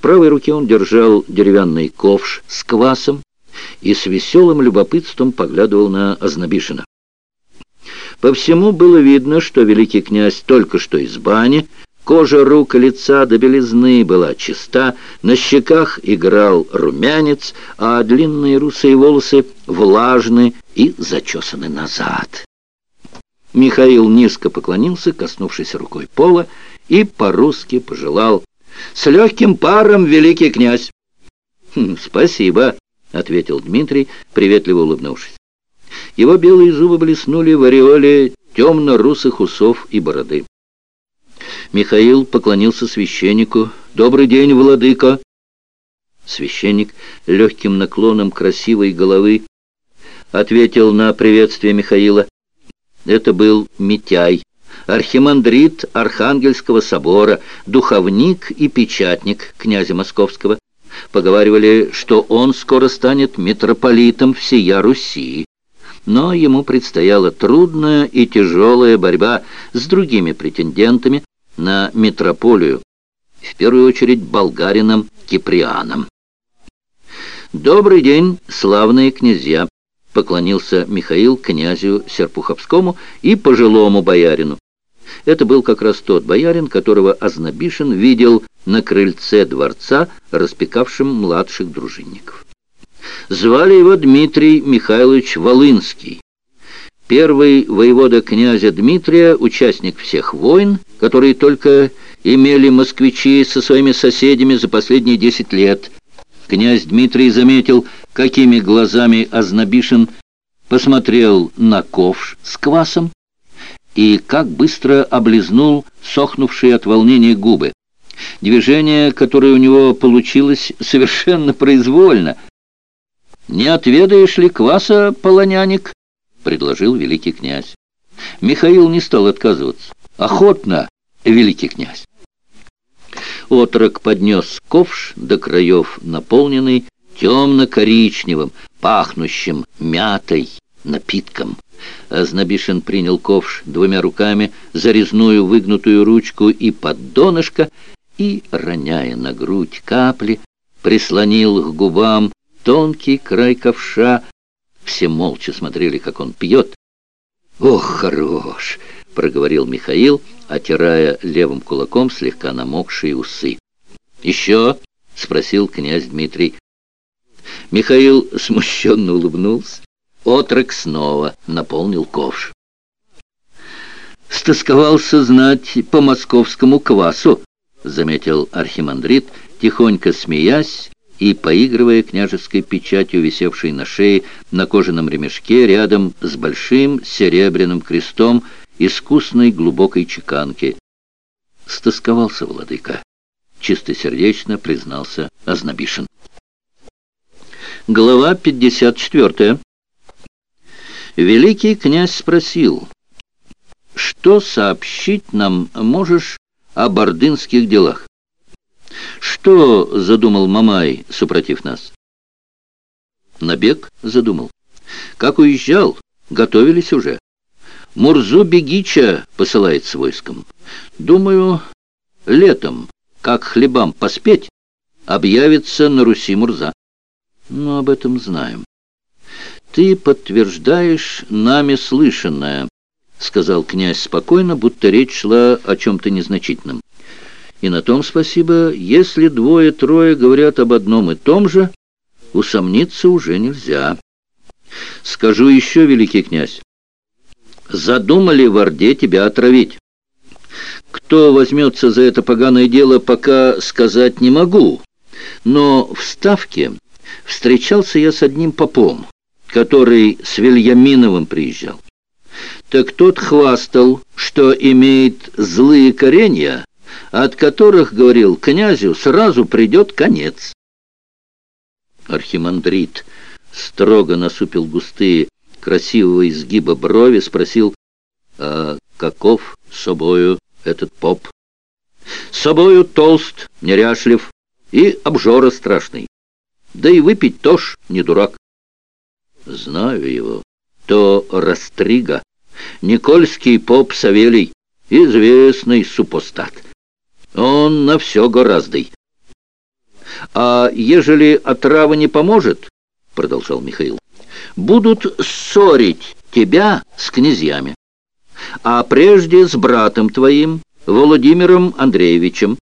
В правой руке он держал деревянный ковш с квасом и с веселым любопытством поглядывал на Ознобишина. По всему было видно, что великий князь только что из бани, кожа рук и лица до белизны была чиста, на щеках играл румянец, а длинные русые волосы влажны и зачесаны назад. Михаил низко поклонился, коснувшись рукой пола, и по-русски пожелал «С легким паром, великий князь!» «Хм, «Спасибо», — ответил Дмитрий, приветливо улыбнувшись. Его белые зубы блеснули в ореоле темно-русых усов и бороды. Михаил поклонился священнику. «Добрый день, владыка!» Священник легким наклоном красивой головы ответил на приветствие Михаила. Это был Митяй, архимандрит Архангельского собора, духовник и печатник князя Московского. Поговаривали, что он скоро станет митрополитом всея Руси. Но ему предстояла трудная и тяжелая борьба с другими претендентами на митрополию, в первую очередь болгарином Киприаном. «Добрый день, славные князья!» — поклонился Михаил князю Серпуховскому и пожилому боярину. Это был как раз тот боярин, которого Ознобишин видел на крыльце дворца, распекавшим младших дружинников. Звали его Дмитрий Михайлович Волынский. Первый воевода князя Дмитрия, участник всех войн, которые только имели москвичи со своими соседями за последние десять лет. Князь Дмитрий заметил, какими глазами Ознобишин посмотрел на ковш с квасом и как быстро облизнул сохнувшие от волнения губы. Движение, которое у него получилось совершенно произвольно. «Не отведаешь ли кваса, полоняник?» — предложил великий князь. Михаил не стал отказываться. «Охотно, великий князь!» Отрок поднес ковш до краев, наполненный темно-коричневым, пахнущим мятой напитком. Знобишин принял ковш двумя руками, зарезную выгнутую ручку и под донышко, и, роняя на грудь капли, прислонил к губам тонкий край ковша. Все молча смотрели, как он пьет. «Ох, хорош!» — проговорил Михаил, отирая левым кулаком слегка намокшие усы. «Еще?» — спросил князь Дмитрий. Михаил смущенно улыбнулся. Отрок снова наполнил ковш. «Стосковался знать по московскому квасу», — заметил архимандрит, тихонько смеясь и поигрывая княжеской печатью, висевшей на шее на кожаном ремешке рядом с большим серебряным крестом искусной глубокой чеканки. «Стосковался, владыка», — чистосердечно признался Ознобишин. Глава 54. Великий князь спросил, «Что сообщить нам можешь о бордынских делах?» «Что задумал Мамай, супротив нас?» «Набег задумал. Как уезжал, готовились уже. Мурзу Бегича посылает с войском. Думаю, летом, как хлебам поспеть, объявится на Руси Мурза. Но об этом знаем. «Ты подтверждаешь нами слышанное», — сказал князь спокойно, будто речь шла о чем-то незначительном. «И на том спасибо, если двое-трое говорят об одном и том же, усомниться уже нельзя. Скажу еще, великий князь, задумали в Орде тебя отравить. Кто возьмется за это поганое дело, пока сказать не могу, но в Ставке встречался я с одним попом» который с Вильяминовым приезжал. Так тот хвастал, что имеет злые коренья, от которых, говорил князю, сразу придет конец. Архимандрит строго насупил густые, красивого изгиба брови, спросил, а каков собою этот поп? Собою толст, неряшлив и обжора страшный. Да и выпить тоже не дурак. Знаю его. То Растрига, Никольский поп Савелий, известный супостат. Он на все гораздый. А ежели отрава не поможет, — продолжал Михаил, — будут ссорить тебя с князьями, а прежде с братом твоим, Владимиром Андреевичем.